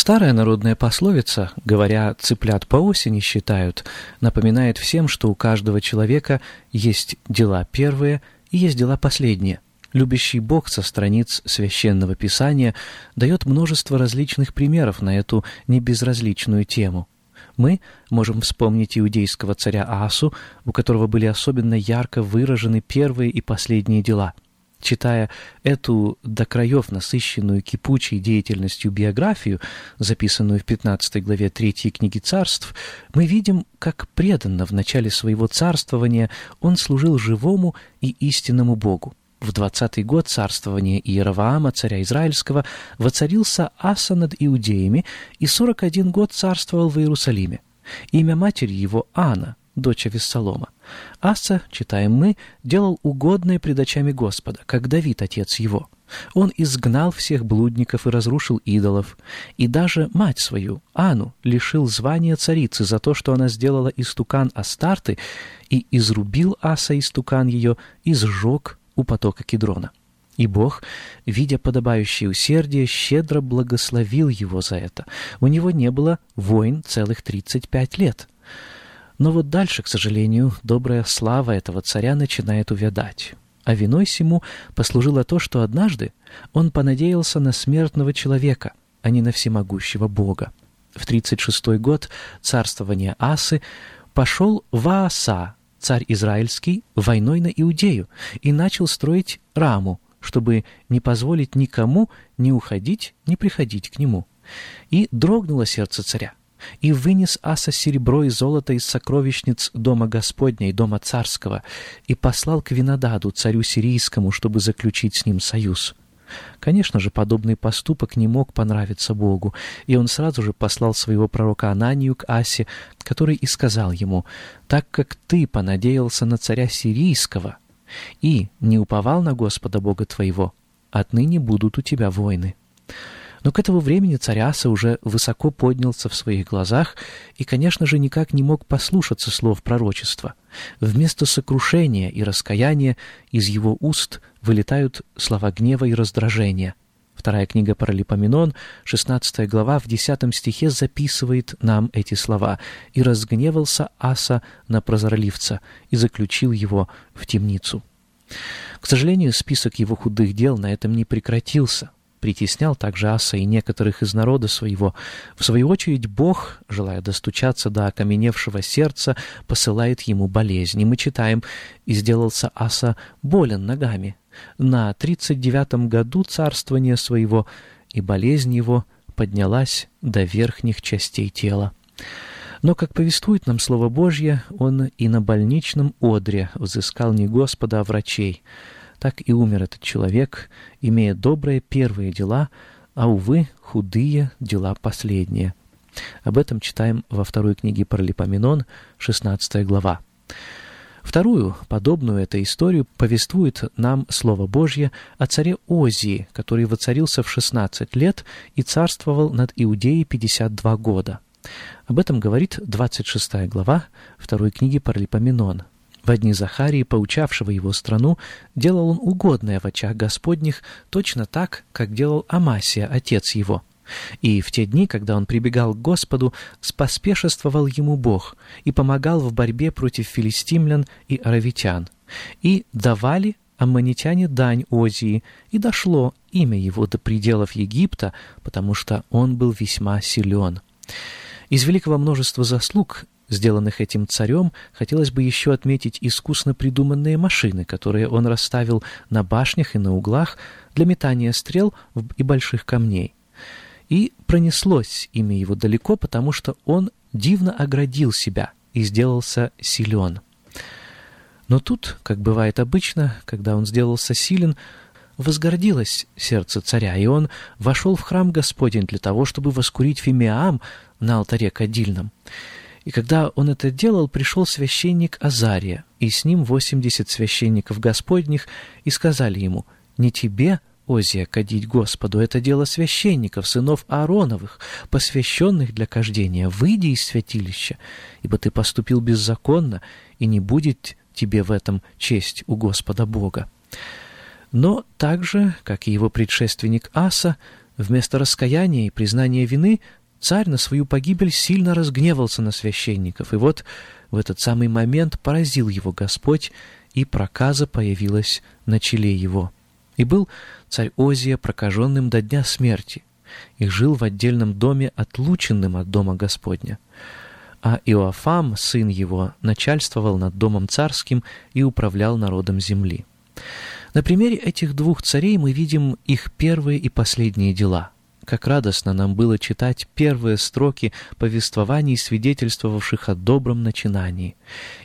Старая народная пословица, говоря «цыплят по осени считают», напоминает всем, что у каждого человека есть дела первые и есть дела последние. Любящий Бог со страниц Священного Писания дает множество различных примеров на эту небезразличную тему. Мы можем вспомнить иудейского царя Асу, у которого были особенно ярко выражены первые и последние дела – Читая эту до краев насыщенную кипучей деятельностью биографию, записанную в 15 главе 3 книги царств, мы видим, как преданно в начале своего царствования он служил живому и истинному Богу. В двадцатый год царствования Иераваама, царя Израильского, воцарился Аса над иудеями и сорок один год царствовал в Иерусалиме. Имя матери его Анна, дочь Виссалома. Аса, читаем мы, делал угодное пред очами Господа, как Давид, отец его. Он изгнал всех блудников и разрушил идолов, и даже мать свою, Ану, лишил звания царицы за то, что она сделала истукан Астарты, и изрубил Аса истукан ее и сжег у потока Кедрона. И Бог, видя подобающее усердие, щедро благословил его за это. У него не было войн целых тридцать пять лет. Но вот дальше, к сожалению, добрая слава этого царя начинает увядать. А виной всему послужило то, что однажды он понадеялся на смертного человека, а не на всемогущего Бога. В 36-й год царствования Асы пошел Вааса, царь израильский, войной на Иудею и начал строить раму, чтобы не позволить никому ни уходить, ни приходить к нему. И дрогнуло сердце царя и вынес Аса серебро и золото из сокровищниц дома Господня и дома царского, и послал к Винодаду, царю сирийскому, чтобы заключить с ним союз. Конечно же, подобный поступок не мог понравиться Богу, и он сразу же послал своего пророка Ананию к Асе, который и сказал ему, «Так как ты понадеялся на царя сирийского и не уповал на Господа Бога твоего, отныне будут у тебя войны». Но к этому времени царь Аса уже высоко поднялся в своих глазах и, конечно же, никак не мог послушаться слов пророчества. Вместо сокрушения и раскаяния из его уст вылетают слова гнева и раздражения. Вторая книга Паралипоменон, 16 глава, в 10 стихе записывает нам эти слова. «И разгневался Аса на прозорливца и заключил его в темницу». К сожалению, список его худых дел на этом не прекратился притеснял также Аса и некоторых из народа своего. В свою очередь Бог, желая достучаться до окаменевшего сердца, посылает ему болезнь. И мы читаем «И сделался Аса болен ногами на тридцать девятом году царствования своего, и болезнь его поднялась до верхних частей тела». Но, как повествует нам Слово Божье, он и на больничном одре взыскал не Господа, а врачей — так и умер этот человек, имея добрые первые дела, а, увы, худые дела последние. Об этом читаем во второй книге Паралипоменон, 16 глава. Вторую, подобную этой историю, повествует нам Слово Божье о царе Озии, который воцарился в 16 лет и царствовал над Иудеей 52 года. Об этом говорит 26 глава второй книги Паралипоменон. В дни Захарии, поучавшего его страну, делал он угодное в очах Господних, точно так, как делал Амасия, отец его. И в те дни, когда он прибегал к Господу, споспешествовал ему Бог и помогал в борьбе против филистимлян и аравитян. И давали аммонитяне дань Озии, и дошло имя его до пределов Египта, потому что он был весьма силен. Из великого множества заслуг, сделанных этим царем, хотелось бы еще отметить искусно придуманные машины, которые он расставил на башнях и на углах для метания стрел и больших камней. И пронеслось имя его далеко, потому что он дивно оградил себя и сделался силен. Но тут, как бывает обычно, когда он сделался силен, возгордилось сердце царя, и он вошел в храм Господень для того, чтобы воскурить фимиам на алтаре кадильном. И когда он это делал, пришел священник Азария, и с ним восемьдесят священников Господних, и сказали ему, «Не тебе, Озия, кадить Господу, это дело священников, сынов Аароновых, посвященных для кождения. Выйди из святилища, ибо ты поступил беззаконно, и не будет тебе в этом честь у Господа Бога. Но так же, как и его предшественник Аса, вместо раскаяния и признания вины царь на свою погибель сильно разгневался на священников, и вот в этот самый момент поразил его Господь, и проказа появилась на челе его. И был царь Озия прокаженным до дня смерти, и жил в отдельном доме, отлученным от дома Господня а Иоафам, сын его, начальствовал над домом царским и управлял народом земли. На примере этих двух царей мы видим их первые и последние дела. Как радостно нам было читать первые строки повествований, свидетельствовавших о добром начинании.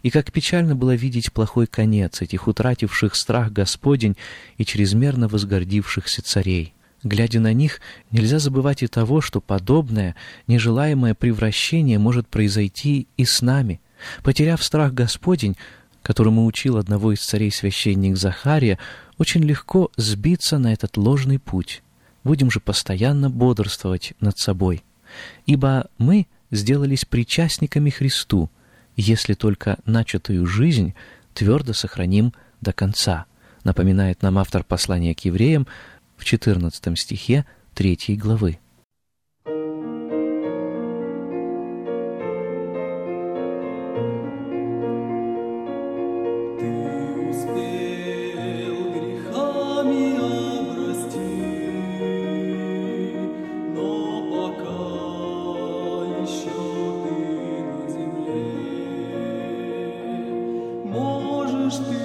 И как печально было видеть плохой конец этих утративших страх Господень и чрезмерно возгордившихся царей. Глядя на них, нельзя забывать и того, что подобное, нежелаемое превращение может произойти и с нами. Потеряв страх Господень, которому учил одного из царей священник Захария, очень легко сбиться на этот ложный путь. Будем же постоянно бодрствовать над собой. Ибо мы сделались причастниками Христу, если только начатую жизнь твердо сохраним до конца, напоминает нам автор послания к евреям, в 14 стихе 3 главы. Christi.